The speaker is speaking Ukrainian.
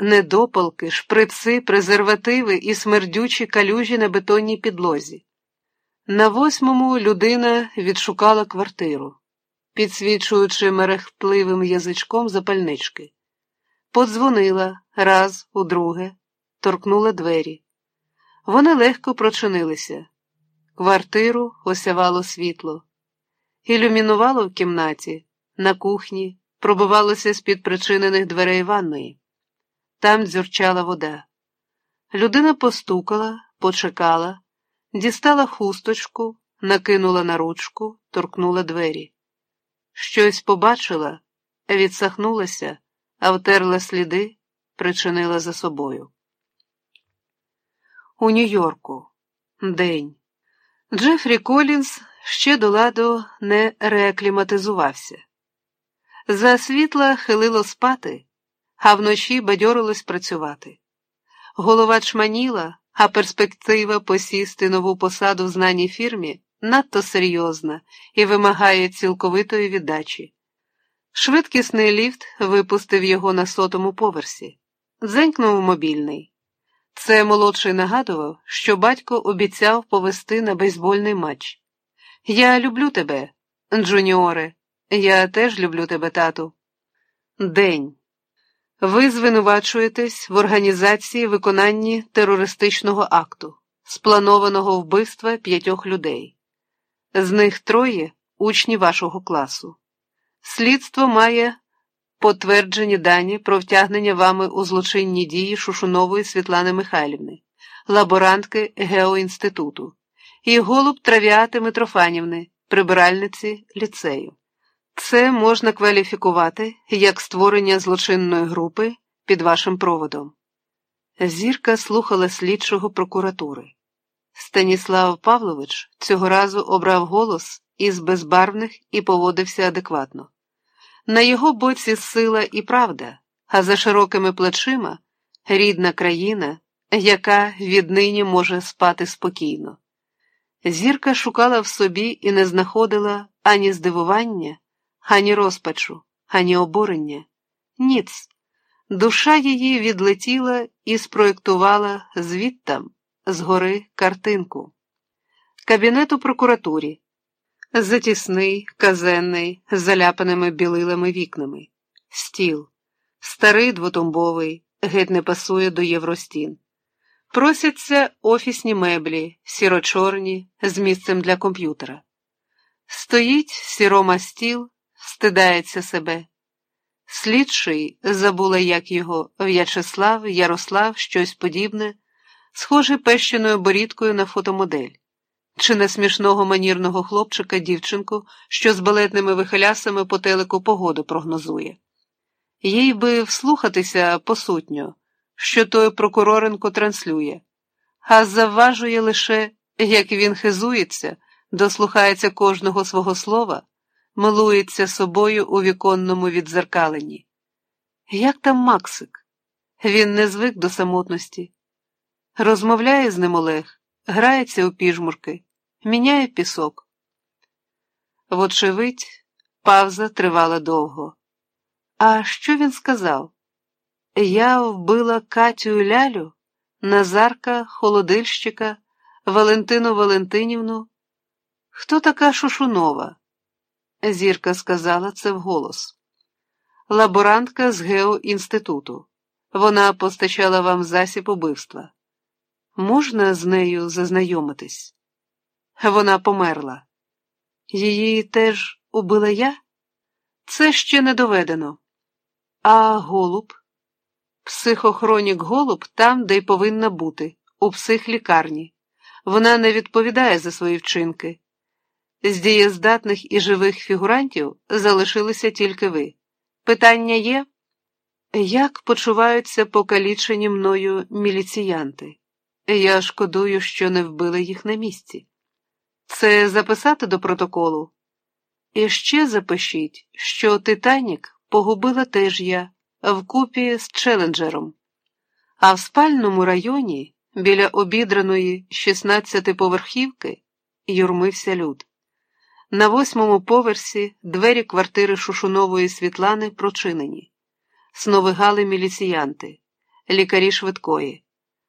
недопалки, шприци, презервативи і смердючі калюжі на бетонній підлозі. На восьмому людина відшукала квартиру, підсвічуючи мерехтливим язичком запальнички. Подзвонила раз, удруге, торкнула двері. Вони легко прочинилися. Квартиру осявало світло. Ілюмінувало в кімнаті, на кухні, пробивалося з-під причинених дверей ванної. Там дзюрчала вода. Людина постукала, почекала, дістала хусточку, накинула на ручку, торкнула двері. Щось побачила, відсахнулася, а втерла сліди, причинила за собою. У Нью-Йорку. День. Джефрі Колінс ще до ладу не реакліматизувався. За світла хилило спати, а вночі бадьорилось працювати. Голова чманіла, а перспектива посісти нову посаду в знаній фірмі надто серйозна і вимагає цілковитої віддачі. Швидкісний ліфт випустив його на сотому поверсі, дзенькнув мобільний. Це молодший нагадував, що батько обіцяв повести на бейсбольний матч. Я люблю тебе, Джуніоре, я теж люблю тебе, тату. День. Ви звинувачуєтесь в організації виконанні терористичного акту, спланованого вбивства п'ятьох людей. З них троє учні вашого класу. Слідство має потверджені дані про втягнення вами у злочинні дії Шушунової Світлани Михайлівни, лаборантки Геоінституту, і голуб Травіати Митрофанівни, прибиральниці ліцею. Це можна кваліфікувати як створення злочинної групи під вашим проводом. Зірка слухала слідчого прокуратури. Станіслав Павлович цього разу обрав голос із безбарвних і поводився адекватно. На його боці сила і правда, а за широкими плечима рідна країна, яка віднині може спати спокійно. Зірка шукала в собі і не знаходила ані здивування, ані розпачу, ані обурення. Ніц. Душа її відлетіла і спроєктувала звідтам, згори картинку. Кабінет у прокуратурі. Затісний, казенний, з заляпаними білилими вікнами, стіл, старий двотомбовий, геть не пасує до євростін. Просяться офісні меблі, сіро-чорні, з місцем для комп'ютера. Стоїть сірома стіл, стидається себе. Слідший, забула, як його В'ячеслав, Ярослав, щось подібне, схожий пещеною борідкою на фотомодель чи на смішного манірного хлопчика дівчинку, що з балетними вихилясами по телеку погоду прогнозує. Їй би вслухатися посутньо, що той прокуроренко транслює, а завважує лише, як він хизується, дослухається кожного свого слова, милується собою у віконному відзеркаленні. Як там Максик? Він не звик до самотності. Розмовляє з ним Олег, грається у піжмурки, міняє пісок. Вочевидь, павза тривала довго. А що він сказав? Я вбила Катю Лялю, Назарка, холодильщика, Валентину Валентинівну. Хто така Шушунова? Зірка сказала це вголос. Лаборантка з Геоінституту. Вона постачала вам засіб убивства. Можна з нею зазнайомитись? Вона померла. Її теж убила я? Це ще не доведено. А голуб? Психохронік голуб там, де й повинна бути, у психлікарні. Вона не відповідає за свої вчинки. З дієздатних і живих фігурантів залишилися тільки ви. Питання є? Як почуваються покалічені мною міліціянти? Я шкодую, що не вбили їх на місці. Це записати до протоколу. І ще запишіть, що Титанік погубила теж я вкупі з челенджером. А в спальному районі, біля обідраної 16-поверхівки, юрмився люд. На восьмому поверсі двері квартири Шушунової Світлани прочинені, сновигали міліціянти, лікарі швидкої.